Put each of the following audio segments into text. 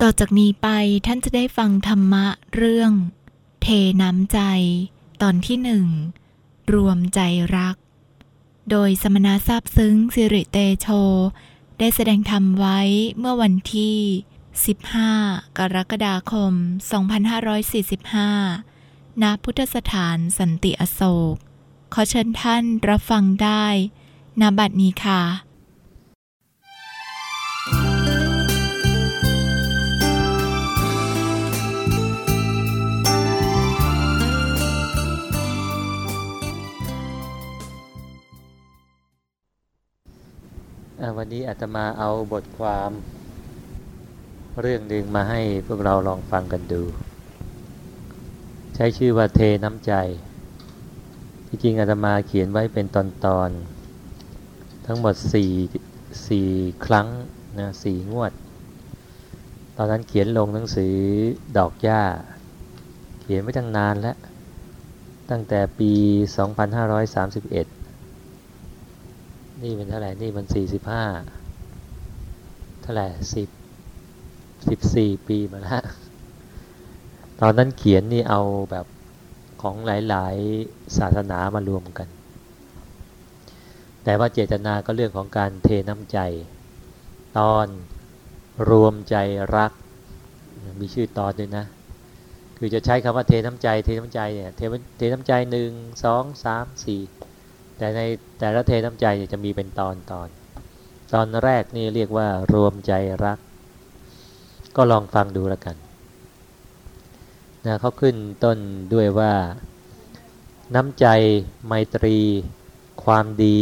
ต่อจากนี้ไปท่านจะได้ฟังธรรมะเรื่อง เทน้ำใจ ตอนที่หนึ่ง รวมใจรัก โดยสมณะทราบซึ้งสิริเตโช ได้แสดงธรรมไว้เมื่อวันที่ 15 กรกฎาคม 2545 ณ พุทธสถานสันติอโศก ขอเชิญท่านรับฟังได้ณบัดนี้ค่ะ วันนี้อาตมาเอาบทความ เรื่องหนึ่งมาให้พวกเราลองฟังกันดู ใช้ชื่อว่าเทน้ำใจ ที่จริงอาตมาเขียนไว้เป็นตอนๆทั้งหมดสี่สี่ครั้งนะสี่งวด ตอนนั้นเขียนลงหนังสือดอกหญ้า เขียนไว้ตั้งนานแล้ว ตั้งแต่ปี 2531 นี่เป็นเท่าไหร่ นี่มันสี่สิบห้าเท่าไหร่สิบสิบสี่ปีมาแล้วตอนนั้นเขียนนี่เอาแบบของหลาย ๆ ศาสนามารวมกัน แต่ว่าเจตนาก็เรื่องของการเทน้ำใจ ตอนรวมใจรัก มีชื่อตอนด้วยนะ คือจะใช้คำว่าเทน้ำใจ เทน้ำใจเนี่ย เทเทน้ำใจหนึ่งสองสามสี่ แต่ในแต่ละเทน้ำใจจะมีเป็นตอนตอน ตอนแรกนี่เรียกว่ารวมใจรัก ก็ลองฟังดูแล้วกันนะเขาขึ้นต้นด้วยว่า น้ำใจไมตรี ความดี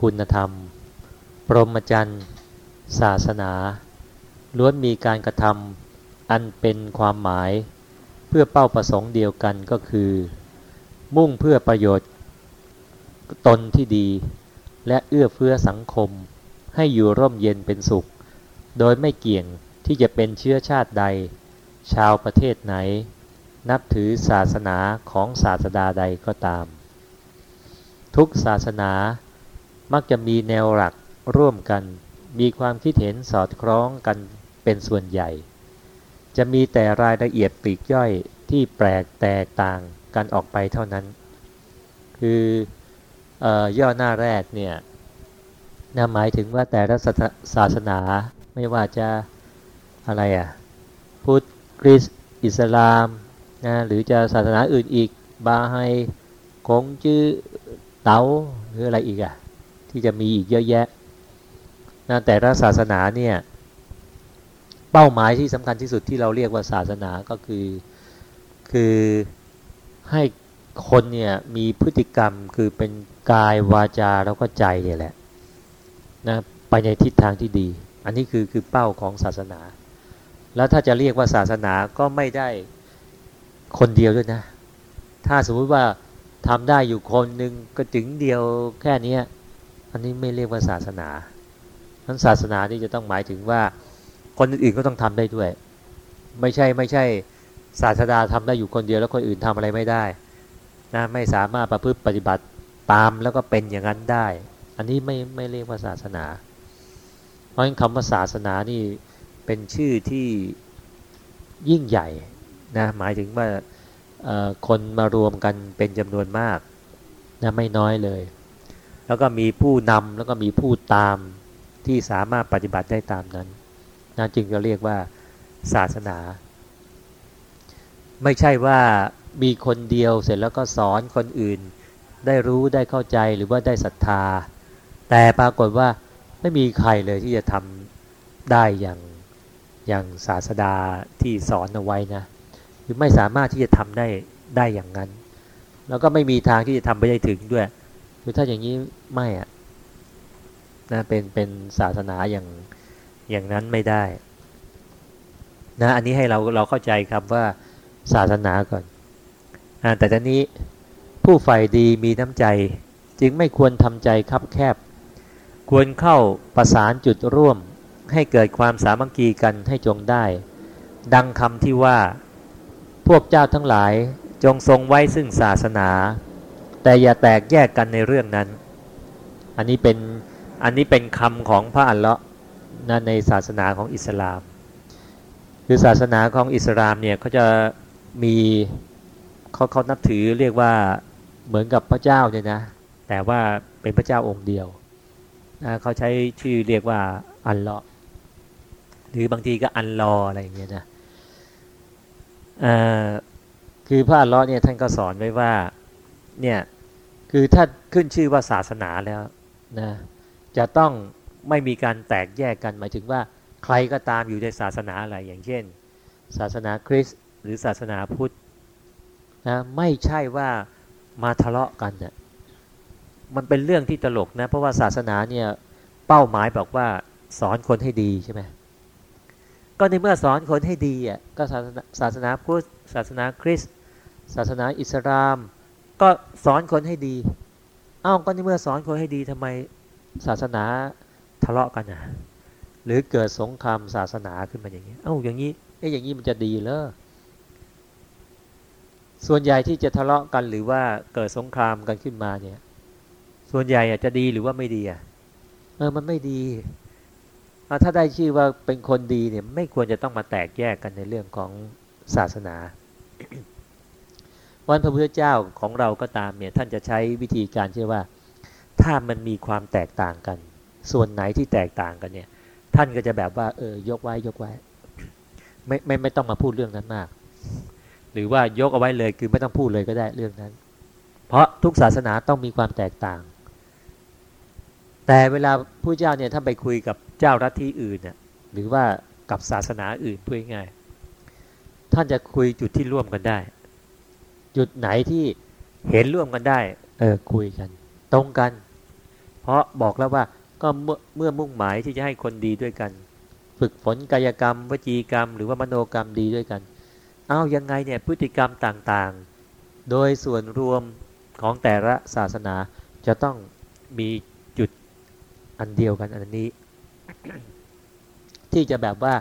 คุณธรรมปรมจันทร์ศาสนาล้วนมีการกระทำอันเป็นความหมาย เพื่อเป้าประสงค์เดียวกันก็คือ มุ่งเพื่อประโยชน์ ตนที่ดี และเอื้อเฟื้อสังคม ให้อยู่ร่มเย็นเป็นสุข โดยไม่เกี่ยงที่จะเป็นเชื้อชาติใด ชาวประเทศไหน นับถือศาสนาของศาสดาใดก็ตาม ทุกศาสนามักจะมีแนวหลักร่วมกัน มีความคิดเห็นสอดคล้องกันเป็นส่วนใหญ่ จะมีแต่รายละเอียดปลีกย่อยที่แปลกแตกต่างกันออกไปเท่านั้น คือ ย่อหน้าแรกเนี่ยนะหมายถึงว่าแต่ละศาสนาไม่ว่าจะอะไรอะ่ะพุทธคริสต์อิสลามนะหรือจะศาสนาอื่นอีก บาไฮคงจื้อเต๋าหรืออะไรอีกอะ่ะที่จะมีอีกเยอะแยะนะแต่ละศาสนาเนี่ยเป้าหมายที่สำคัญที่สุดที่เราเรียกว่าศาสนาก็คือ คือให้ คนเนี่ยมีพฤติกรรมคือเป็นกายวาจาแล้วก็ใจเนี่ยแหละนะไปในทิศทางที่ดี อันนี้คือคือเป้าของศาสนา แล้วถ้าจะเรียกว่าศาสนาก็ไม่ได้คนเดียวด้วยนะ ถ้าสมมุติว่าทำได้อยู่คนหนึ่งก็ถึงเดียวแค่นี้อันนี้ไม่เรียกว่าศาสนาทั้นศาสนานี่จะต้องหมายถึงว่าคนอื่นก็ต้องทำได้ด้วย ไม่ใช่ไม่ใช่ศาสดาทำได้อยู่คนเดียวแล้วคนอื่นทำอะไรไม่ได้ นะไม่สามารถประพฤติปฏิบัติตามแล้วก็เป็นอย่างนั้นได้ อันนี้ไม่ไม่เรียกว่าศาสนา เพราะฉะนั้นคำว่าศาสนานี่เป็นชื่อที่ยิ่งใหญ่นะหมายถึงว่าคนมารวมกันเป็นจำนวนมากนะไม่น้อยเลย แล้วก็มีผู้นำแล้วก็มีผู้ตามที่สามารถปฏิบัติได้ตามนั้นนะจึงจะเรียกว่าศาสนา ไม่ใช่ว่า มีคนเดียวเสร็จแล้วก็สอนคนอื่น ได้รู้ได้เข้าใจหรือว่าได้ศรัทธา แต่ปรากฏว่าไม่มีใครเลยที่จะทำได้อย่างอย่างศาสดาที่สอนเอาไว้นะคือไม่สามารถที่จะทำได้ได้อย่างนั้น แล้วก็ไม่มีทางที่จะทำไปได้ถึงด้วยคือถ้าอย่างนี้ไม่อะนะเป็นเป็นศาสนาอย่างอย่างนั้นไม่ได้นะอันนี้ให้เราเราเข้าใจครับว่าศาสนาก่อน แต่ตอนนี้ผู้ใฝ่ดีมีน้ำใจ จึงไม่ควรทำใจคับแคบ ควรเข้าประสานจุดร่วม ให้เกิดความสามัคคีกันให้จงได้ ดังคำที่ว่า พวกเจ้าทั้งหลายจงทรงไว้ซึ่งศาสนา แต่อย่าแตกแยกกันในเรื่องนั้น อันนี้เป็นอันนี้เป็นคำของพระอัลเลาะห์ในศาสนาของอิสลาม คือศาสนาของอิสลามเนี่ยเขาจะมี เขาเขานับถือเรียกว่าเหมือนกับพระเจ้าเนี่ยนะ แต่ว่าเป็นพระเจ้าองค์เดียวนะเขาใช้ชื่อเรียกว่าอัลลอฮ์หรือบางทีก็อัลลออะไรอย่างเงี้ยนะคือพระอัลลอฮ์เนี่ยท่านก็สอนไว้ว่าเนี่ยคือถ้าขึ้นชื่อว่าศาสนาแล้วนะจะต้องไม่มีการแตกแยกกันหมายถึงว่าใครก็ตามอยู่ในศาสนาอะไรอย่างเช่น ศาสนาคริสต์หรือศาสนาพุทธ นะไม่ใช่ว่ามาทะเลาะกันเนี่ยมันเป็นเรื่องที่ตลกนะ เพราะว่าศาสนาเนี่ยเป้าหมายบอกว่าสอนคนให้ดีใช่ไหมก็ในเมื่อสอนคนให้ดีอะก็ศาสนาศาสนาพุทธศาสนาคริสต์ศาสนาอิสลาม ก็สอนคนให้ดีเอ้าก็ในเมื่อสอนคนให้ดีทำไมศาสนาทะเลาะกันอะหรือเกิดสงครามศาสนาขึ้นมาอย่างนี้ เอ้าอย่างนี้เอ้อย่างนี้มันจะดีเลย ส่วนใหญ่ที่จะทะเลาะกันหรือว่าเกิดสงครามกันขึ้นมาเนี่ย ส่วนใหญ่จะดีหรือว่าไม่ดีอะเออมันไม่ดีถ้าได้ชื่อว่าเป็นคนดีเนี่ยไม่ควรจะต้องมาแตกแยกกันในเรื่องของศาสนา วันพระพุทธเจ้าของเราก็ตามเนี่ยท่านจะใช้วิธีการเชื่อว่า ถ้ามันมีความแตกต่างกัน ส่วนไหนที่แตกต่างกันเนี่ย ท่านก็จะแบบว่าเออยกไว้ยกไว้ ไม่ไม่ไม่ต้องมาพูดเรื่องนั้นมาก หรือว่ายกเอาไว้เลยคือไม่ต้องพูดเลยก็ได้เรื่องนั้น เพราะทุกศาสนาต้องมีความแตกต่าง แต่เวลาผู้เจ้าเนี่ยถ้าไปคุยกับเจ้ารัฐที่อื่นเนี่ยหรือว่ากับศาสนาอื่นพูดง่ายท่านจะคุยจุดที่ร่วมกันได้ จุดไหนที่เห็นร่วมกันได้ เออคุยกัน ตรงกัน เพราะบอกแล้วว่าก็เมื่อเมื่อมุ่งหมายที่จะให้คนดีด้วยกัน ฝึกฝนกายกรรม วจีกรรม หรือว่ามโนกรรมดีด้วยกัน เอายังไงเนี่ยพฤติกรรมต่างๆ โดยส่วนรวมของแต่ละศาสนาจะต้องมีจุดอันเดียวกันอันนี้ ที่จะแบบว่า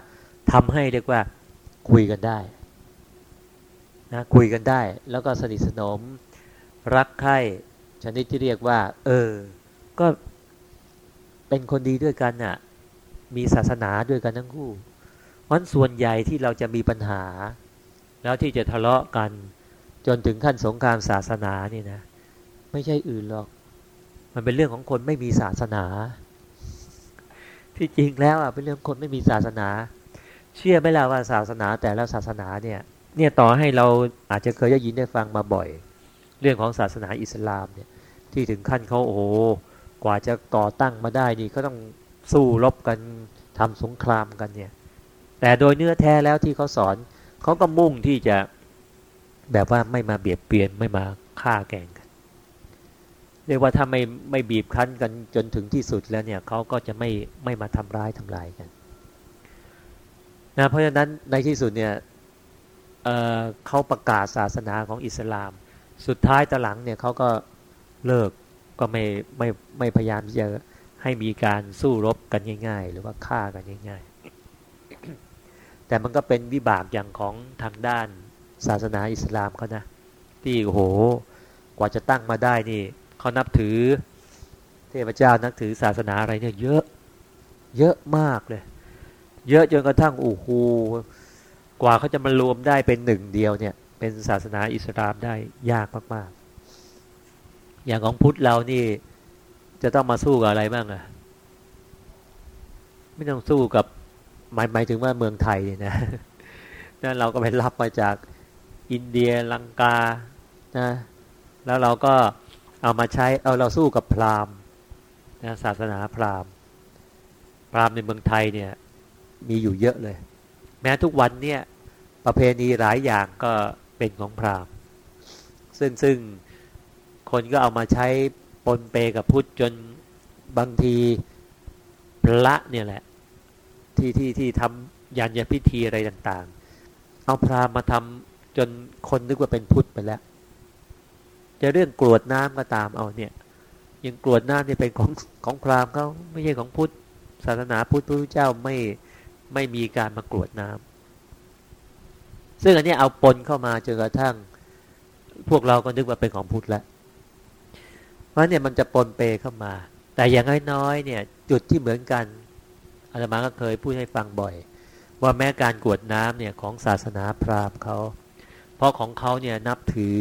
ทำให้เรียกว่าคุยกันได้นะคุยกันได้ แล้วก็สนิทสนมรักใคร่ชนิดที่เรียกว่า เออ ก็เป็นคนดีด้วยกันน่ะ มีศาสนาด้วยกันทั้งคู่เพราะส่วนใหญ่ที่เราจะมีปัญหา แล้วที่จะทะเลาะกัน จนถึงขั้นสงครามศาสนานี่นะ ไม่ใช่อื่นหรอก มันเป็นเรื่องของคนไม่มีศาสนา ที่จริงแล้วอะเป็นเรื่องคนไม่มีศาสนา เชื่อไหมล่ะว่าศาสนาแต่ละศาสนาเนี่ย เนี่ยต่อให้เราอาจจะเคยได้ยินได้ฟังมาบ่อย เรื่องของศาสนาอิสลามเนี่ย ที่ถึงขั้นเขาโอ้กว่าจะก่อตั้งมาได้นี่ก็ต้องสู้รบกันทำสงครามกันเนี่ย แต่โดยเนื้อแท้แล้วที่เขาสอน เขาก็มุ่งที่จะแบบว่าไม่มาเบียดเบียนไม่มาฆ่าแกงกันเรียกว่าถ้าไม่ไม่บีบคั้นกันจนถึงที่สุดแล้วเนี่ยเขาก็จะไม่ไม่มาทำร้ายทำลายกันนะเพราะฉะนั้นในที่สุดเนี่ยเเขาประกาศศาสนาของอิสลาม สุดท้ายตหลังเนี่ยเขาก็เลิกก็ไม่ไม่ไม่พยายามที่จะให้มีการสู้รบกันง่าย ๆ หรือว่าฆ่ากันง่าย แต่มันก็เป็นวิบากอย่างของทางด้านศาสนาอิสลามเขานะที่โอ้โหกว่าจะตั้งมาได้นี่เขานับถือ เทพเจ้านับถือศาสนาอะไรเนี่ยเยอะเยอะมากเลย เยอะจนกระทั่งโอ้โหกว่าเขาจะมารวมได้เป็นหนึ่งเดียวเนี่ย เป็นศาสนาอิสลามได้ยากมากๆ อย่างของพุทธเรานี่จะต้องมาสู้กับอะไรบ้างอะไม่ต้องสู้กับ หมายหมายถึงว่าเมืองไทยเนี่ยนะนั่นเราก็ไปรับมาจากอินเดียลังกานะแล้วเราก็เอามาใช้เอาเราสู้กับพราหมณ์นะศาสนาพราหมณ์ พราหมณ์ในเมืองไทยเนี่ยมีอยู่เยอะเลย แม้ทุกวันเนี่ยประเพณีหลายอย่างก็เป็นของพราหมณ์ ซึ่งซึ่งคนก็เอามาใช้ปนเปกับพุทธจนบางทีพระเนี่ยแหละ ที่ที่ที่ทำยันยพิธีอะไรต่าง ๆ เอาพราหมณ์มาทำจนคนนึกว่าเป็นพุทธไปแล้ว จะเรื่องกรวดน้ำก็ตามเอาเนี่ยยังกรวดน้ำเนี่ยเป็นของของพราหมณ์เขาไม่ใช่ของพุทธศาสนาพุทธพระเจ้าไม่ไม่มีการมากรวดน้ำซึ่งอันนี้เอาปนเข้ามาจนกระทั่ง พวกเราก็นึกว่าเป็นของพุทธแล้วเพราะเนี่ยมันจะปนเปเข้ามา แต่อย่างน้อยๆเนี่ย จุดที่เหมือนกัน อาตมาก็เคยพูดให้ฟังบ่อย ว่าแม้การกวดน้ำเนี่ยของศาสนาพราหมณ์เขาเพราะของเขาเนี่ยนับถือ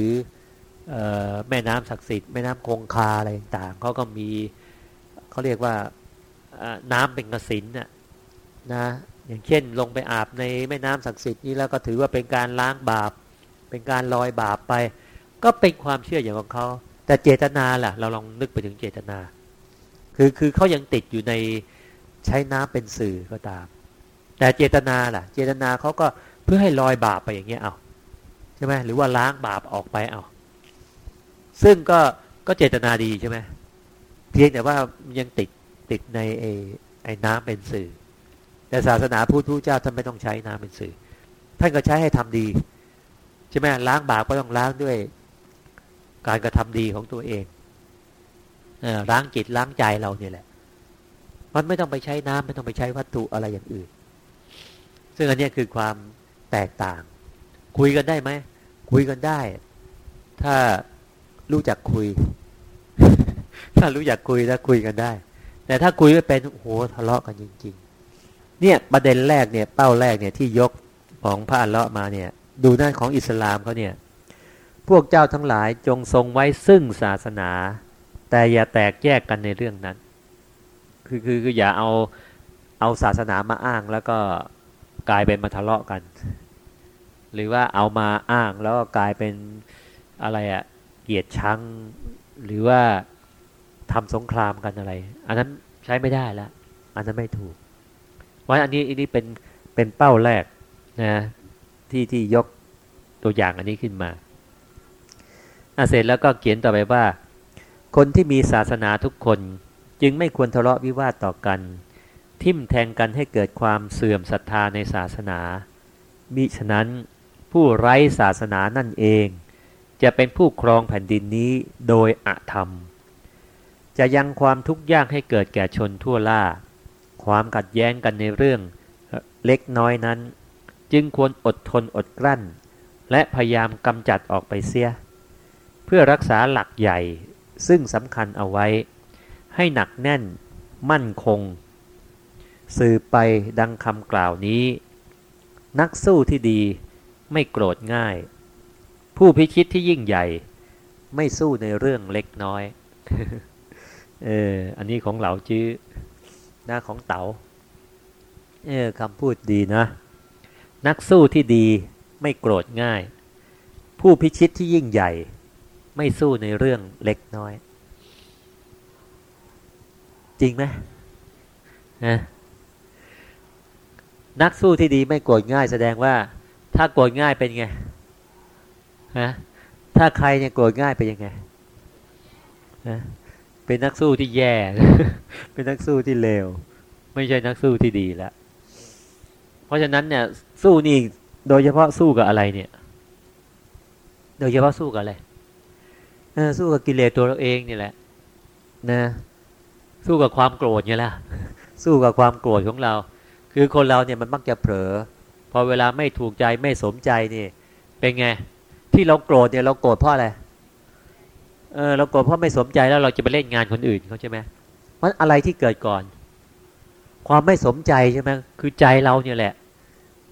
แม่น้ำศักดิ์สิทธิ์แม่น้ำคงคาอะไรต่างเขาก็มีเขาเรียกว่าน้ำเป็นกสินนะนะอย่างเช่นลงไปอาบในแม่น้ำศักดิ์สิทธิ์นี้แล้วก็ถือว่าเป็นการล้างบาป เป็นการลอยบาปไป ก็เป็นความเชื่ออย่างของเขาแต่เจตนาล่ะ เราลองนึกไปถึงเจตนา คือคือเขายังติดอยู่ใน ใช้น้ำเป็นสื่อก็ตาม แต่เจตนาล่ะ เจตนาเขาก็เพื่อให้ลอยบาปไปอย่างเงี้ยเอาใช่ไหมหรือว่าล้างบาปออกไปเอาซึ่งก็ก็เจตนาดีใช่ไหมเพียงแต่ว่ายังติดติดในไอ้ไอ้น้ำเป็นสื่อ แต่ศาสนาพุทธผู้เจ้าท่านไม่ต้องใช้น้ำเป็นสื่อ ท่านก็ใช้ให้ทำดีใช่ไหมล้างบาปก็ต้องล้างด้วย การกระทำดีของตัวเองเออล้างจิตล้างใจเราเนี่ยแหละ มันไม่ต้องไปใช้น้ำไม่ต้องไปใช้วัตถุอะไรอย่างอื่น ซึ่งอันนี้คือความแตกต่าง คุยกันได้ไหมคุยกันได้ ถ้ารู้จักคุย ถ้ารู้จักคุยแล้วคุยกันได้ แต่ถ้าคุยไม่เป็นโหทะเลาะกันจริง ๆ เนี่ยประเด็นแรกเนี่ย เป้าแรกเนี่ยที่ยกของพระอัลเลาะมาเนี่ย ดูหน้าของอิสลามเขาเนี่ย พวกเจ้าทั้งหลายจงทรงไว้ซึ่งศาสนา แต่อย่าแตกแยกกันในเรื่องนั้น คือคือคืออย่าเอาเอาศาสนามาอ้างแล้วก็กลายเป็นมาทะเลาะกัน หรือว่าเอามาอ้างแล้วก็กลายเป็นอะไรอะเกียดชังหรือว่าทำสงครามกันอะไร อันนั้นใช้ไม่ได้แล้วอันนั้นไม่ถูกเพราอันนี้อันนี้เป็นเป็นเป้าแรกนะที่ที่ยกตัวอย่างอันนี้ขึ้นมาเสร็จแล้วก็เขียนต่อไปว่า คนที่มีศาสนาทุกคน จึงไม่ควรทะเลาะวิวาทต่อกัน ทิมแทงกันให้เกิดความเสื่อมศรัทธาในศาสนา มิฉะนั้นผู้ไร้ศาสนานั่นเอง จะเป็นผู้ครองแผ่นดินนี้โดยอธรรม จะยังความทุกข์ยากให้เกิดแก่ชนทั่วล่า ความขัดแย้งกันในเรื่องเล็กน้อยนั้น จึงควรอดทนอดกลั้น และพยายามกำจัดออกไปเสีย เพื่อรักษาหลักใหญ่ซึ่งสำคัญเอาไว้ ให้หนักแน่น มั่นคง สื่อไปดังคำกล่าวนี้ นักสู้ที่ดีไม่โกรธง่าย ผู้พิชิตที่ยิ่งใหญ่ ไม่สู้ในเรื่องเล็กน้อย เออ อันนี้ของเหล่าจื้อหน้าของเต๋า เออคำพูดดีนะ นักสู้ที่ดีไม่โกรธง่าย ผู้พิชิตที่ยิ่งใหญ่ ไม่สู้ในเรื่องเล็กน้อย จริงไหมนะนักสู้ที่ดีไม่โกรธง่ายแสดงว่า ถ้าโกรธง่ายเป็นไงฮะถ้าใครเนี่ยโกรธง่ายไปยังไงนะเป็นนักสู้ที่แย่ เป็นนักสู้ที่เลว ไม่ใช่นักสู้ที่ดีแล้ว เพราะฉะนั้นเนี่ย สู้นี่โดยเฉพาะสู้กับอะไรเนี่ย โดยเฉพาะสู้กับอะไรสู้กับกิเลสตัวเราเองนี่แหละ นะ สู้กับความโกรธเนี่ยแหละสู้กับความโกรธของเรา คือคนเราเนี่ยมันมักจะเผลอพอเวลาไม่ถูกใจไม่สมใจนี่ เป็นไง ที่เราโกรธเนี่ยเราโกรธเพราะอะไรเออเราโกรธเพราะไม่สมใจแล้วเราจะไปเล่นงานคนอื่นเขาใช่ไหมมันอะไรที่เกิดก่อน ความไม่สมใจใช่ไหมคือใจเราเนี่ยแหละ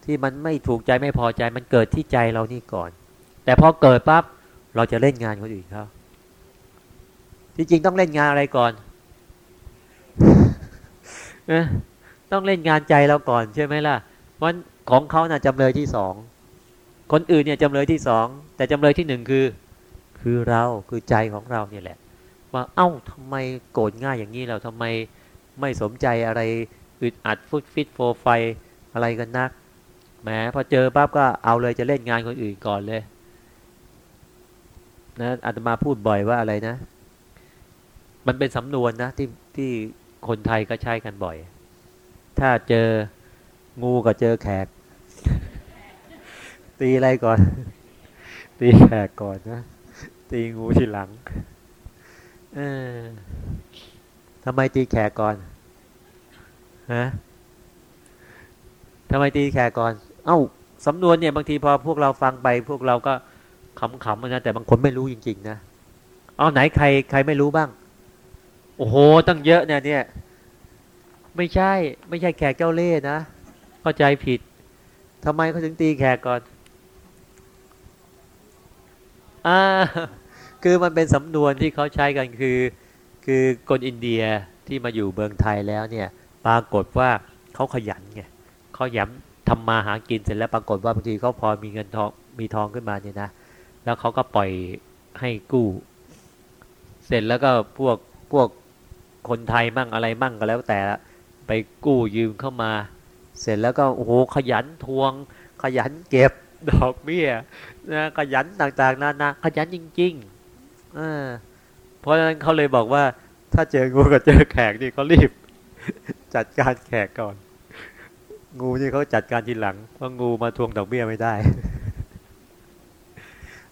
ที่มันไม่ถูกใจไม่พอใจ มันเกิดที่ใจเรานี่ก่อน แต่พอเกิดปั๊บเราจะเล่นงานคนอื่นเขาที่จริงต้องเล่นงานอะไรก่อน ต้องเล่นงานใจเราก่อนใช่ไหมล่ะเพราะของเขาน่ะจำเลยที่สองคนอื่นเนี่ยจำเลยที่สองแต่จำเลยที่หนึ่งคือ คือเราคือใจของเราเนี่ยแหละ ว่าเอ้าทำไมโกรธง่ายอย่างนี้เราทำไมไม่สมใจอะไรอึดอัดฟุตฟิตโฟไฟอะไรกันนักแหมพอเจอปั๊บก็เอาเลยจะเล่นงานคนอื่นก่อนเลยนะอาตมาพูดบ่อยว่าอะไรนะ มันเป็นสำนวนนะที่ที่ คนไทยก็ใช้กันบ่อย ถ้าเจองูกับเจอแขก ตีอะไรก่อน ตีแขกก่อนนะ ตีงูทีหลัง เออทำไมตีแขกก่อน ฮะทำไมตีแขกก่อน เอ้าสำนวนเนี่ยบางทีพอพวกเราฟังไป พวกเราก็ขำๆนะแต่บางคนไม่รู้จริง ๆ นะ เอาไหนใครใครไม่รู้บ้าง โอ้โห ตั้งเยอะเนี่ยเนี่ย ไม่ใช่ ไม่ใช่แขกเจ้าเล่ห์นะ เข้าใจผิดทำไมเขาถึงตีแขกก่อน อ่า คือมันเป็นสำนวนที่เขาใช้กันคือ คือคนอินเดียที่มาอยู่เมืองไทยแล้วเนี่ย ปรากฏว่าเขาขยันไงเขาย้ำทำมาหากินเสร็จแล้วปรากฏว่าบางทีเขาพอมีเงินทองมีทองขึ้นมาเนี่ยนะ แล้วเขาก็ปล่อยให้กู้ เสร็จแล้วก็พวกพวก คนไทยมั่งอะไรมั่งก็แล้วแต่ไปกู้ยืมเข้ามา เสร็จแล้วก็โอ้โหขยันทวง ขยันเก็บดอกเบี้ยนะขยันต่างๆนานาขยันจริงๆอเพราะฉะนั้นเขาเลยบอกว่า ถ้าเจองูกับเจอแขกนี่เขารีบ จัดการแขกก่อน งูนี่เขาจัดการทีหลังเพราะงูมาทวงดอกเบี้ยไม่ได้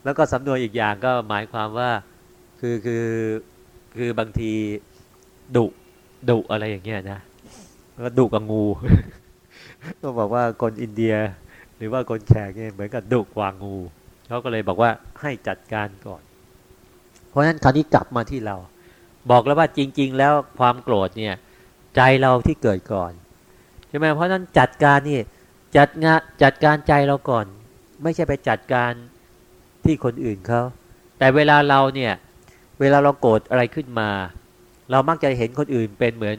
แล้วก็สำนวนอีกอย่างก็หมายความว่าคือคือคือบางที ดุดุอะไรอย่างเงี้ยนะแล้วดุกับงูก็บอกว่าคนอินเดีย หรือว่าคนแขกเนี่ยเหมือนกับดุกว่างูเขาก็เลยบอกว่าให้จัดการก่อน เพราะฉะนั้นคราวนี้กลับมาที่เรา บอกแล้วว่าจริง ๆ แล้วความโกรธเนี่ย ใจเราที่เกิดก่อนใช่ไหมเพราะฉะนั้นจัดการนี่จัดงานจัดการใจเราก่อน ไม่ใช่ไปจัดการที่คนอื่นเขาแต่เวลาเราเนี่ย เวลาเราโกรธอะไรขึ้นมา เรามักจะเห็นคนอื่นเป็นเหมือน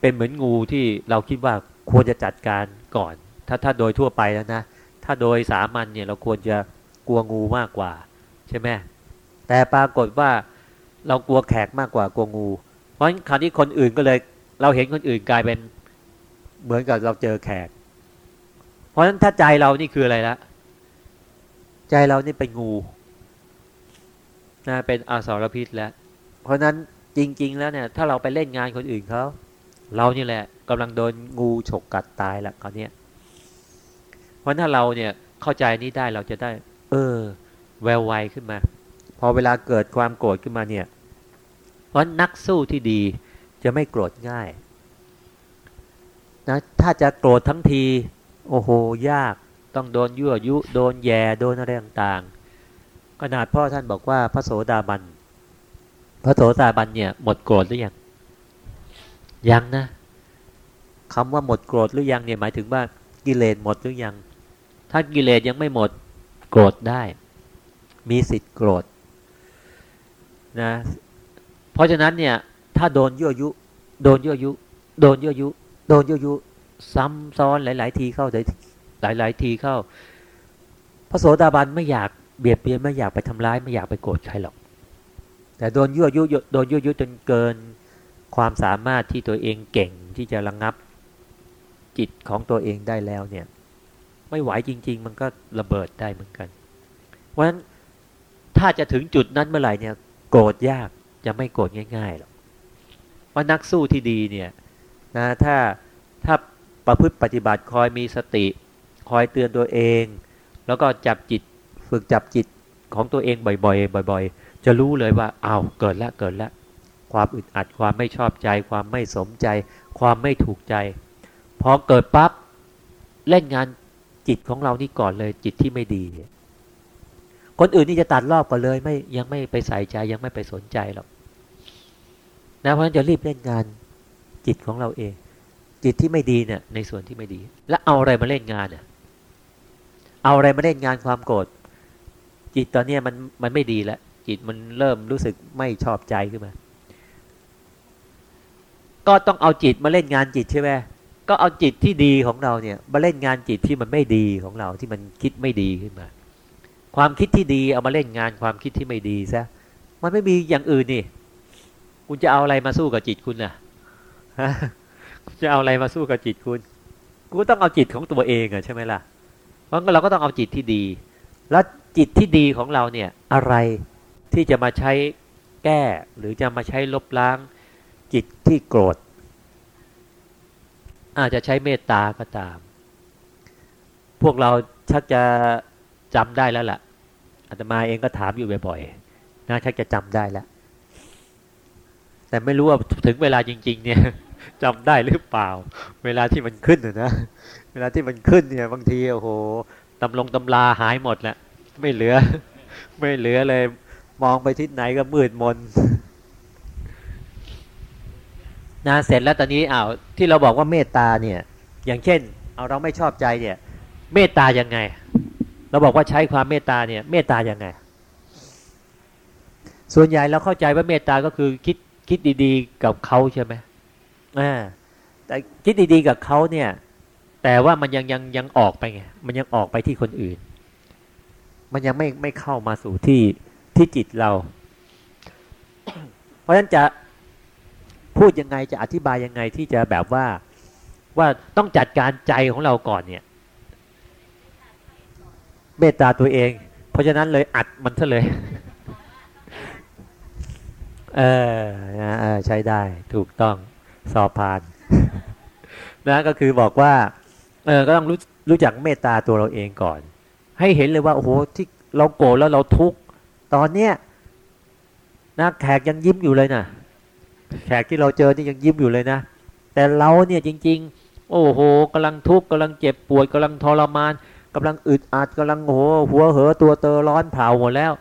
เป็นเหมือนงูที่เราคิดว่าควรจะจัดการก่อน ถ้าถ้าโดยทั่วไปแล้วนะ ถ้าโดยสามัญเนี่ยเราควรจะกลัวงูมากกว่า ใช่ไหมแต่ปรากฏว่าเรากลัวแขกมากกว่ากลัวงู เพราะฉะนั้นคราวนี้คนอื่นก็เลย เราเห็นคนอื่นกลายเป็นเหมือนกับเราเจอแขก เพราะฉะนั้นถ้าใจเรานี่คืออะไรละใจเรานี่เป็นงูนะเป็นอาสรพิษแล้ว เพราะนั้นจริง ๆ แล้วเนี่ย ถ้าเราไปเล่นงานคนอื่นเขาเรานี่แหละกำลังโดนงูฉกกัดตายละคราวนี้เพราะถ้าเราเนี่ยเข้าใจนี้ได้เราจะได้ เออ แววไวขึ้นมา พอเวลาเกิดความโกรธขึ้นมาเนี่ย เพราะนักสู้ที่ดีจะไม่โกรธง่ายนะถ้าจะโกรธทั้งที โอ้โห ยากต้องโดนยั่วยุ โดนแย่โดนอะไรต่างๆขนาดพ่อท่านบอกว่าพระโสดาบัน พระโสดาบันเนี่ยหมดโกรธหรือยังยังนะคำว่าหมดโกรธหรือยังเนี่ยหมายถึงว่ากิเลสหมดหรือยัง ถ้ากิเลสยังไม่หมดโกรธได้ มีสิทธิ์โกรธนะเพราะฉะนั้นเนี่ย ถ้าโดนยั่วยุ โดนยั่วยุ โดนยั่วยุ โดนยั่วยุ ซ้ำซ้อนหลาย ๆ ทีเข้าหลายๆทีเข้า พระโสดาบันไม่อยากเบียดเบียนไม่อยากไปทำร้ายไม่อยากไปโกรธใครหรอก แต่โดนยั่วยุโดนยั่วยุจนเกินความสามารถที่ตัวเองเก่งที่จะระงงับจิตของตัวเองได้แล้วเนี่ย ไม่ไหวจริง ๆ มันก็ระเบิดได้เหมือนกัน เพราะฉะนั้นถ้าจะถึงจุดนั้นเมื่อไหร่เนี่ย โกรธยากจะไม่โกรธง่ายๆหรอกว่านักสู้ที่ดีเนี่ยนะถ้าถ้าประพฤติปฏิบัติคอยมีสติ คอยเตือนตัวเอง แล้วก็จับจิตฝึกจับจิตของตัวเองบ่อยๆบ่อย ๆ จะรู้เลยว่าอ้าวเกิดแล้วเกิดแล้ว ความอึดอัดความไม่ชอบใจ ความไม่สมใจ ความไม่ถูกใจ พอเกิดปั๊บเล่นงานจิตของเรานี่ก่อนเลยจิตที่ไม่ดี คนอื่นนี่จะตัดรอบก่อนเลยไม่ยังไม่ไปใส่ใจยังไม่ไปสนใจหรอกนะเพราะฉะนั้นจะรีบเล่นงานจิตของเราเอง จิตที่ไม่ดีเนี่ยในส่วนที่ไม่ดี แล้วเอาอะไรมาเล่นงานเนี่ยเอาอะไรมาเล่นงานความโกรธจิตตอนนี้มันมันไม่ดีแล้ว จิตมันเริ่มรู้สึกไม่ชอบใจขึ้นมา ก็ต้องเอาจิตมาเล่นงานจิตใช่ไหมก็เอาจิตที่ดีของเราเนี่ย มาเล่นงานจิตที่มันไม่ดีของเราที่มันคิดไม่ดีขึ้นมา ความคิดที่ดีเอามาเล่นงานความคิดที่ไม่ดีซะมันไม่มีอย่างอื่นนี่คุณจะเอาอะไรมาสู้กับจิตคุณน่ะจะเอาอะไรมาสู้กับจิตคุณกูต้องเอาจิตของตัวเองอะใช่ไหมล่ะเพราะงั้นเราก็ต้องเอาจิตที่ดี แล้วจิตที่ดีของเราเนี่ย อะไร ที่จะมาใช้แก้หรือจะมาใช้ลบล้างจิตที่โกรธ อาจจะใช้เมตตาก็ตาม พวกเราชักจะจำได้แล้วล่ะอาตมาเองก็ถามอยู่บ่อยๆนะชักจะจำได้แล้ว แต่ไม่รู้ว่าถึงเวลาจริง ๆ เนี่ยจำได้หรือเปล่า เวลาที่มันขึ้นนะเวลาที่มันขึ้นเนี่ย บางทีโอ้โหตำลงตำลาหายหมดแหละไม่เหลือ ไม่เหลือเลย มองไปทิศไหนก็มืดมนนะเสร็จแล้วตอนนี้อ้าวที่เราบอกว่าเมตตาเนี่ย อย่างเช่น เอาเราไม่ชอบใจเนี่ย เมตตายังไง เราบอกว่าใช้ความเมตตาเนี่ย เมตตายังไง ส่วนใหญ่เราเข้าใจว่าเมตตาก็คือคิดคิดดีๆกับเขาใช่ไหมอ่าแต่คิดดีๆกับเขาเนี่ย แต่ว่ามันยังยังยังออกไปไงมันยังออกไปที่คนอื่น มันยังไม่ไม่เข้ามาสู่ที่ ที่จิตเรา เพราะฉะนั้นจะพูดยังไงจะอธิบายยังไงที่จะแบบว่าว่าต้องจัดการใจของเราก่อนเนี่ย เมตตาตัวเอง เพราะฉะนั้นเลยอัดมันซะเลย เออเออใช้ได้ถูกต้องสอบผ่านนะก็คือบอกว่า เออก็ต้องรู้รู้จักเมตตาตัวเราเองก่อน ให้เห็นเลยว่าโอ้โหที่เราโกรธแล้วเราทุกข์ ตอนเนี้ยนะแขกยังยิ้มอยู่เลยนะแขกที่เราเจอนี่ยังยิ้มอยู่เลยนะ แต่เราเนี่ยจริง ๆ โอ้โหกำลังทุกข์กำลังเจ็บปวดกำลังทรมานกำลังอึดอัดกำลังโอ้หหัวเหอตัวเตอร้อนเผาหมดแล้ว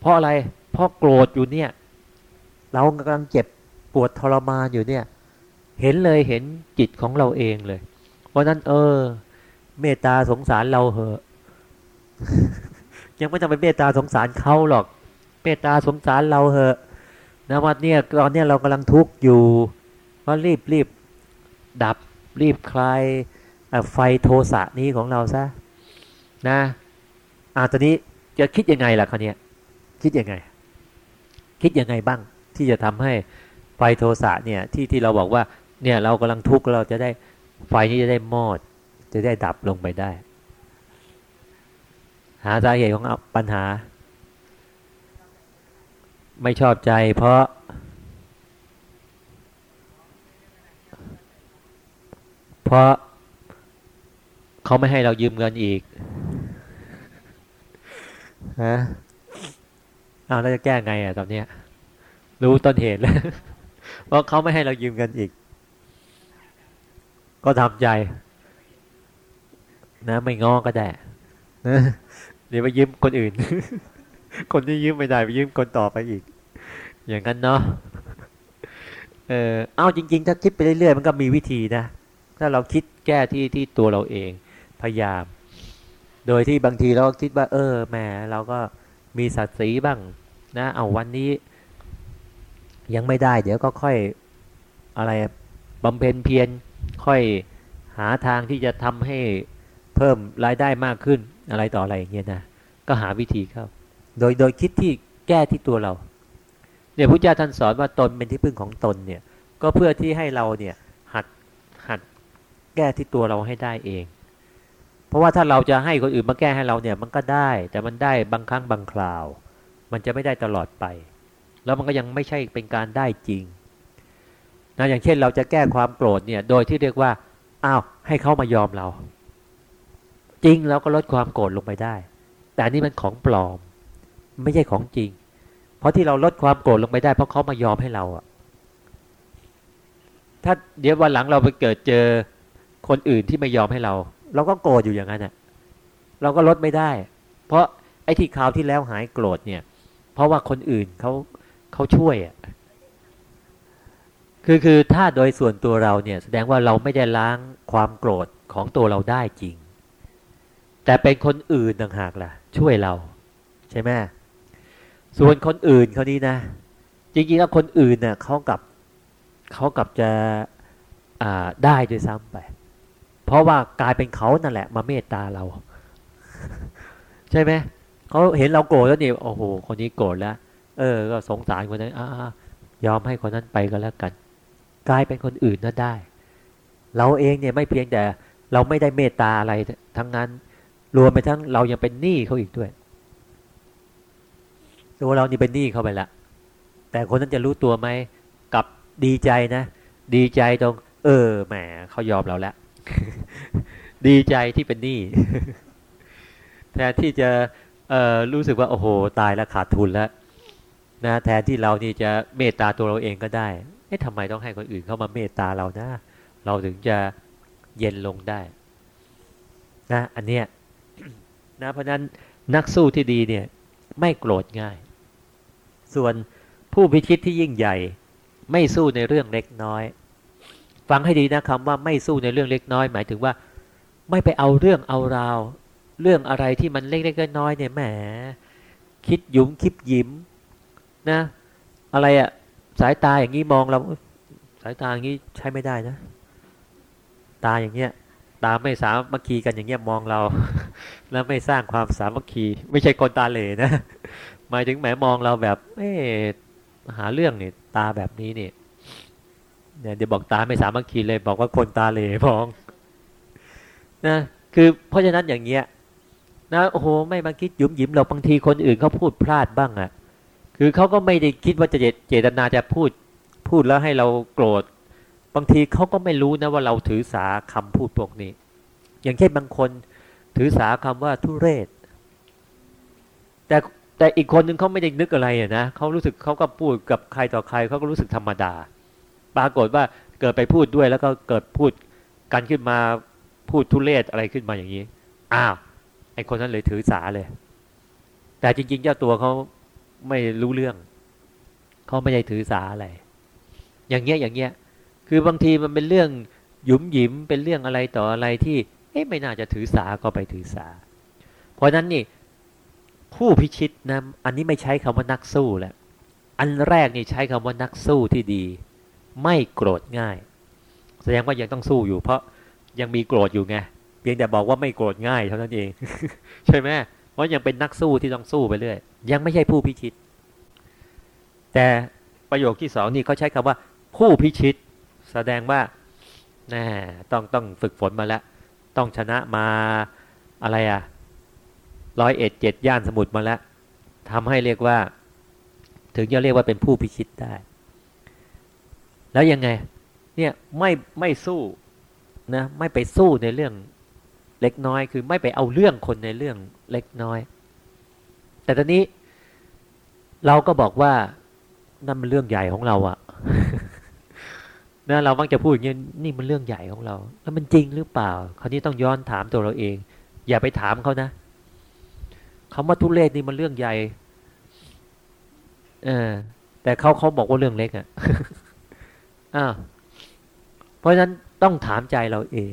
เพราะอะไรเพราะโกรธอยู่เนี่ย เรากำลังเจ็บปวดทรมานอยู่เนี่ย เห็นเลยเห็นจิตของเราเองเลย เพราะนั้น เออ เมตตาสงสารเราเหอะ ยังไม่ต้องไปเมตตาสงสารเขาหรอกเมตตาสงสารเราเหอะนะว่าเนี่ยตอนเนี้ยเรากำลังทุกข์อยู่ก็รีบรีบดับรีบคลายไฟโทสะนี้ของเราซะนะอ่าตอนนี้จะคิดยังไงล่ะเขาเนี้ยคิดยังไง คิดยังไงบ้าง ที่จะทำให้ไฟโทสะเนี่ยที่ที่เราบอกว่าเนี่ยเรากำลังทุกข์เราจะได้ไฟนี้จะได้มอด จะได้ดับลงไปได้ หาสาเหตุของปัญหา ไม่ชอบใจ เพราะ เพราะเขาไม่ให้เรายืมเงินอีกฮะอ้าวเราจะแก้ไงอะตอนเนี้ย รู้ต้นเหตุแล้วเพราะเขาไม่ให้เรายืมเงินอีก ก็ทำใจ นะ ไม่งอก็ได้นะ เดี๋ยวไปยืมคนอื่น คนที่ยืมไม่ได้ไปยืมคนต่อไปอีก อย่างนั้นเนาะเออเอาจริง ๆ ถ้าคิดไปเรื่อยๆมันก็มีวิธีนะ ถ้าเราคิดแก้ที่ที่ตัวเราเอง พยายาม โดยที่บางทีเราก็คิดว่า เออแหมเราก็มีศักดิ์ศรีบ้าง นะ เอาวันนี้ ยังไม่ได้ เดี๋ยวก็ค่อยอะไรบำเพ็ญเพียรค่อยหาทางที่จะทำให้เพิ่มรายได้มากขึ้น อะไรต่ออะไรอย่างเงี้ยนะก็หาวิธีเข้า โดยโดยคิดที่แก้ที่ตัวเรา เนี่ยพระเจ้าท่านสอนว่าตนเป็นที่พึ่งของตนเนี่ย ก็เพื่อที่ให้เราเนี่ยหัดหัดแก้ที่ตัวเราให้ได้เอง เพราะว่าถ้าเราจะให้คนอื่นมาแก้ให้เราเนี่ยมันก็ได้ แต่มันได้บางครั้งบางคราว มันจะไม่ได้ตลอดไป แล้วมันก็ยังไม่ใช่เป็นการได้จริงนะอย่างเช่นเราจะแก้ความโกรธเนี่ย โดยที่เรียกว่าอ้าวให้เขามายอมเรา จริงแล้วก็ลดความโกรธลงไปได้ แต่อันนี้มันของปลอม ไม่ใช่ของจริง เพราะที่เราลดความโกรธลงไปได้เพราะเขามายอมให้เราอะถ้าเดี๋ยววันหลังเราไปเกิดเจอคนอื่นที่ไม่ยอมให้เรา เราก็โกรธอยู่อย่างนั้นอะเราก็ลดไม่ได้ เพราะไอ้ที่คราวที่แล้วหายโกรธเนี่ย เพราะว่าคนอื่นเขาเขาช่วยอะคือคือถ้าโดยส่วนตัวเราเนี่ยแสดงว่าเราไม่ได้ล้างความโกรธของตัวเราได้จริง แต่เป็นคนอื่นต่างหากล่ะ ช่วยเรา ใช่ไหมส่วนคนอื่นเขานี้นะ จริงๆแล้วคนอื่นเน่ะเขากับเขากับจะได้ด้วยซ้ำไป เพราะว่ากลายเป็นเขานั่นแหละมาเมตตาเรา ใช่ไหมเขาเห็นเราโกรธแล้วนี่โอ้โหคนนี้โกรธแล้ว เออ ก็สงสารคนนั้นอ่ายอมให้คนนั้นไปก็แล้วกัน กลายเป็นคนอื่นน่ะได้ เราเองเนี่ยไม่เพียงแต่เราไม่ได้เมตตาอะไรทั้งนั้น รวมไปทั้งเรายังเป็นหนี้เขาอีกด้วยตัวเรานี่เป็นหนี้เขาไปละ แต่คนนั้นจะรู้ตัวไหมกับดีใจนะ ดีใจตรง เออแหมเขายอมเราแล้ว ดีใจที่เป็นหนี้แทนที่จะเออรู้สึกว่าโอ้โหตายแล้วขาดทุนแล้วนะแทนที่เรานี่จะเมตตาตัวเราเองก็ได้เอ๊ะทำไมต้องให้คนอื่นเข้ามาเมตตาเรานะ เราถึงจะเย็นลงได้ นะ อันเนี้ย นะเพราะนั้นนักสู้ที่ดีเนี่ยไม่โกรธง่าย ส่วนผู้พิชิตที่ยิ่งใหญ่ ไม่สู้ในเรื่องเล็กน้อย ฟังให้ดีนะคำว่าไม่สู้ในเรื่องเล็กน้อย หมายถึงว่า ไม่ไปเอาเรื่องเอาราว เรื่องอะไรที่มันเล็กๆน้อยๆเนี่ยแหมคิดยุ้มคิดยิ้มนะ อะไรอะสายตาอย่างนี้มองเราสายตาอย่างนี้ใช้ไม่ได้นะ ตาอย่างเงี้ย ตาไม่สามัคคีกันอย่างเงี้ยมองเรา แล้วไม่สร้างความสามัคคี ไม่ใช่คนตาเหล่นะหมายถึงแหมมองเราแบบเอหาเรื่องเนี่ยตาแบบนี้เนี่ยเนี่ยเดี๋ยวบอกตาไม่สามัคคีเลยบอกว่าคนตาเหล่มองนะคือเพราะฉะนั้นอย่างเงี้ยนะโอ้โหไม่มาคิดยุ่มยิ้มเราบางทีคนอื่นเขาพูดพลาดบ้างอะ่ะ คือเขาก็ไม่ได้คิดว่าจะเจตนาจะพูด พูดแล้วให้เราโกรธ บางทีเขาก็ไม่รู้นะว่าเราถือสาคำพูดพวกนี้ อย่างเช่นบางคนถือสาคำว่าทุเรศ แต่แต่อีกคนนึงเขาไม่ได้นึกอะไรนะเขารู้สึกเขาก็พูดกับใครต่อใครเขาก็รู้สึกธรรมดา ปรากฏว่าเกิดไปพูดด้วยแล้วก็เกิดพูดกันขึ้นมาพูดทุเรศอะไรขึ้นมาอย่างนี้ อ้าวไอคนนั้นเลยถือสาเลย แต่จริงๆเจ้าตัวเขาไม่รู้เรื่องเขาไม่ได้ถือสาอะไรอย่างเงี้ยอย่างเงี้ย คือบางทีมันเป็นเรื่องหยุมหยิมเป็นเรื่องอะไรต่ออะไรที่เอ๊ะไม่น่าจะถือสาก็ไปถือสา เพราะนั้นนี่ผู้พิชิตนะอันนี้ไม่ใช้คำว่านักสู้แหละอันแรกนี่ใช้คำว่านักสู้ที่ดี ไม่โกรธง่าย แสดงว่ายังต้องสู้อยู่ เพราะยังมีโกรธอยู่ไงเพียงแต่บอกว่าไม่โกรธง่ายเท่านั้นเอง ใช่ไหมเพราะยังเป็นนักสู้ที่ต้องสู้ไปเรื่อยยังไม่ใช่ผู้พิชิต แต่ประโยคที่สองนี่เขาใช้คำว่าผู้พิชิต แสดงว่าแน่ต้องต้องฝึกฝนมาแล้ว ต้องชนะมาอะไรอะร้อยเอ็ดเจ็ดย่านสมุทรมาแล้วทำให้เรียกว่า ถึงจะเรียกว่าเป็นผู้พิชิตได้ แล้วยังไง เนี่ยไม่ไม่สู้นะไม่ไปสู้ในเรื่องเล็กน้อย คือไม่ไปเอาเรื่องคนในเรื่องเล็กน้อย แต่ตอนนี้เราก็บอกว่านั่นมันเรื่องใหญ่ของเราอะ นะเรามักจะพูดอย่างนี้นี่มันเรื่องใหญ่ของเรา แล้วมันจริงหรือเปล่า คราวนี้ต้องย้อนถามตัวเราเอง อย่าไปถามเขานะคำว่าทุเรศนี่มันเรื่องใหญ่ เออ แต่เขาเขาบอกว่าเรื่องเล็กอะ่ะอ้าวเพราะฉะนั้นต้องถามใจเราเอง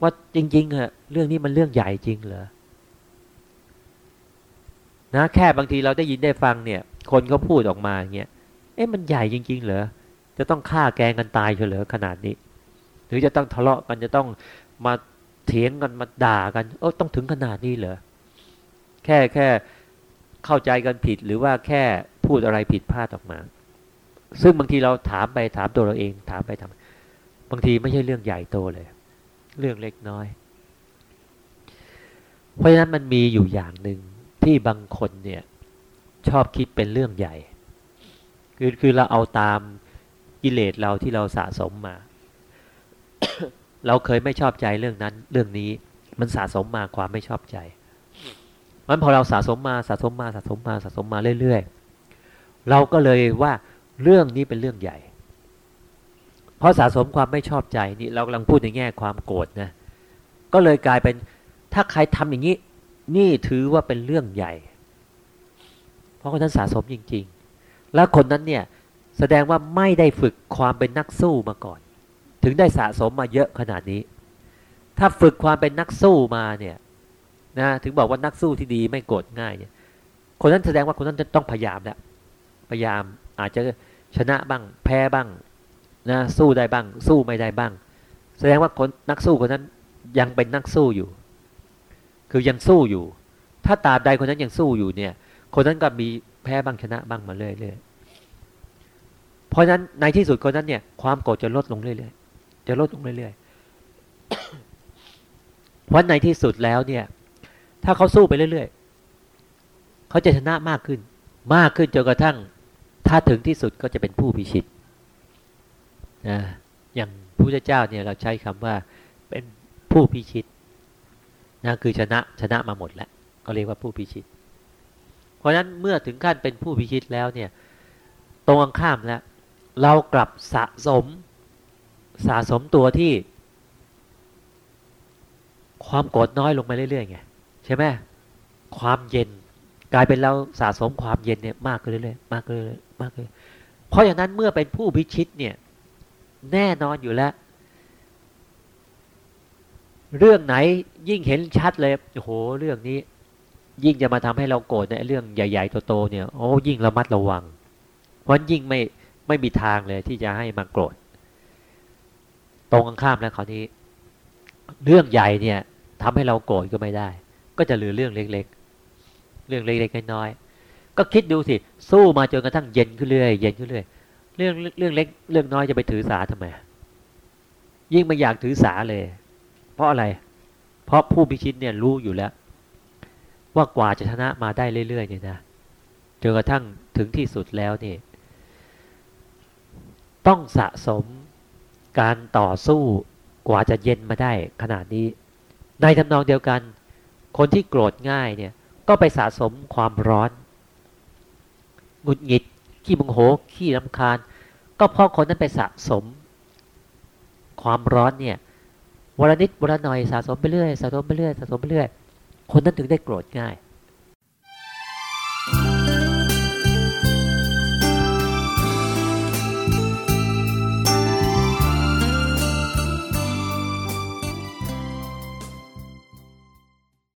ว่าจริงๆอะเรื่องนี้มันเรื่องใหญ่จริงเหรอนะแค่บางทีเราได้ยินได้ฟังเนี่ย คนเขาพูดออกมาเงี้ยเอ๊ะมันใหญ่จริง ๆ เหรอ จะต้องฆ่าแกงกันตายเฉลอขนาดนี้ หรือจะต้องทะเลาะกันจะต้องมาเถียงกันมาด่ากันเออต้องถึงขนาดนี้เหรอแค่แค่เข้าใจกันผิดหรือว่าแค่พูดอะไรผิดพลาดออกมา ซึ่งบางทีเราถามไปถามตัวเราเอง ถามไปถามบางทีไม่ใช่เรื่องใหญ่โตเลย เรื่องเล็กน้อย เพราะฉะนั้นมันมีอยู่อย่างหนึ่งที่บางคนเนี่ยชอบคิดเป็นเรื่องใหญ่ คือคือเราเอาตาม กิเลสเราที่เราสะสมมา เราเคยไม่ชอบใจเรื่องนั้น เรื่องนี้มันสะสมมาความไม่ชอบใจมันพอเราสะสมมาสะสมมาสะสมมาสะสมมาเรื่อยๆ เราก็เลยว่าเรื่องนี้เป็นเรื่องใหญ่ เพราะสะสมความไม่ชอบใจนี่เรากำลังพูดในแง่ความโกรธนะ ก็เลยกลายเป็นถ้าใครทำอย่างนี้ นี่ถือว่าเป็นเรื่องใหญ่ เพราะคนนั้นสะสมจริง ๆ แล้วคนนั้นเนี่ย แสดงว่าไม่ได้ฝึกความเป็นนักสู้มาก่อน ถึงได้สะสมมาเยอะขนาดนี้ ถ้าฝึกความเป็นนักสู้มาเนี่ยนะถึงบอกว่านักสู้ที่ดีไม่โกรธง่ายเนี่ยคนนั้นแสดงว่าคนนั้นจะต้องพยายามแหละพยายามอาจจะชนะบ้าง แพ้บ้างนะสู้ได้บ้าง สู้ไม่ได้บ้าง แสดงว่าคนนักสู้คนนั้นยังเป็นนักสู้อยู่ คือยังสู้อยู่ ถ้าตาใดคนนั้นยังสู้อยู่เนี่ย คนนั้นก็มีแพ้บ้างชนะบ้างมาเรื่อยๆ เพราะฉะนั้นในที่สุดคนนั้นเนี่ยความโกรธจะลดลงเรื่อยๆจะลดลงเรื่อยๆเพราะในที่สุดแล้วเนี่ย ถ้าเขาสู้ไปเรื่อยๆเขาจะชนะมากขึ้น มากขึ้นจนกระทั่ง ถ้าถึงที่สุดก็จะเป็นผู้พิชิตนะอย่างพระเจ้าเนี่ยเราใช้คำว่าเป็นผู้พิชิตนะคือชนะชนะมาหมดแล้วก็เรียกว่าผู้พิชิต เพราะฉะนั้นเมื่อถึงขั้นเป็นผู้พิชิตแล้วเนี่ย ตรงข้ามแล้ว เรากลับสะสม สะสมตัวที่ ความโกรธน้อยลงมาเรื่อยๆไงใช่ไหมความเย็น กลายเป็นเราสะสมความเย็นเนี่ยมากขึ้นเรื่อยๆมากขึ้นเรื่อยๆมากขึ้นเพราะอย่างนั้นเมื่อเป็นผู้พิชิตเนี่ย แน่นอนอยู่แล้ว เรื่องไหนยิ่งเห็นชัดเลยโอ้โหเรื่องนี้ ยิ่งจะมาทำให้เราโกรธในเรื่องใหญ่ ๆ โตๆเนี่ยโอ้ยิ่งระมัดระวังเพราะยิ่งไม่ ไม่มีทางเลยที่จะให้มาโกรธ ตรงกันข้ามแล้วคราวนี้ เรื่องใหญ่เนี่ยทำให้เราโกรธก็ไม่ได้ ก็จะเหลือเรื่องเล็ก ๆ เรื่องเล็กๆน้อยๆก็คิดดูสิสู้มาจนกระทั่งเย็นขึ้นเรื่อยเย็นขึ้นเรื่อยเรื่องเรื่องเล็ก เรื่องน้อยจะไปถือสาทำไมยิ่งไม่อยากถือสาเลย เพราะอะไร เพราะผู้พิชิตเนี่ยรู้อยู่แล้ว ว่ากว่าจะชนะมาได้เรื่อยๆเนี่ยนะจนกระทั่งถึงที่สุดแล้วเนี่ย ต้องสะสมการต่อสู้กว่าจะเย็นมาได้ขนาดนี้ ในทำนองเดียวกัน คนที่โกรธง่ายเนี่ยก็ไปสะสมความร้อนหงุดหงิด ขี้โมโหขี้รำคาญ ก็เพราะคนนั้นไปสะสม ความร้อนเนี่ยวันนิดวันหน่อยสะสมไปเรื่อยสะสมไปเรื่อยสะสมไปเรื่อย คนนั้นถึงได้โกรธง่าย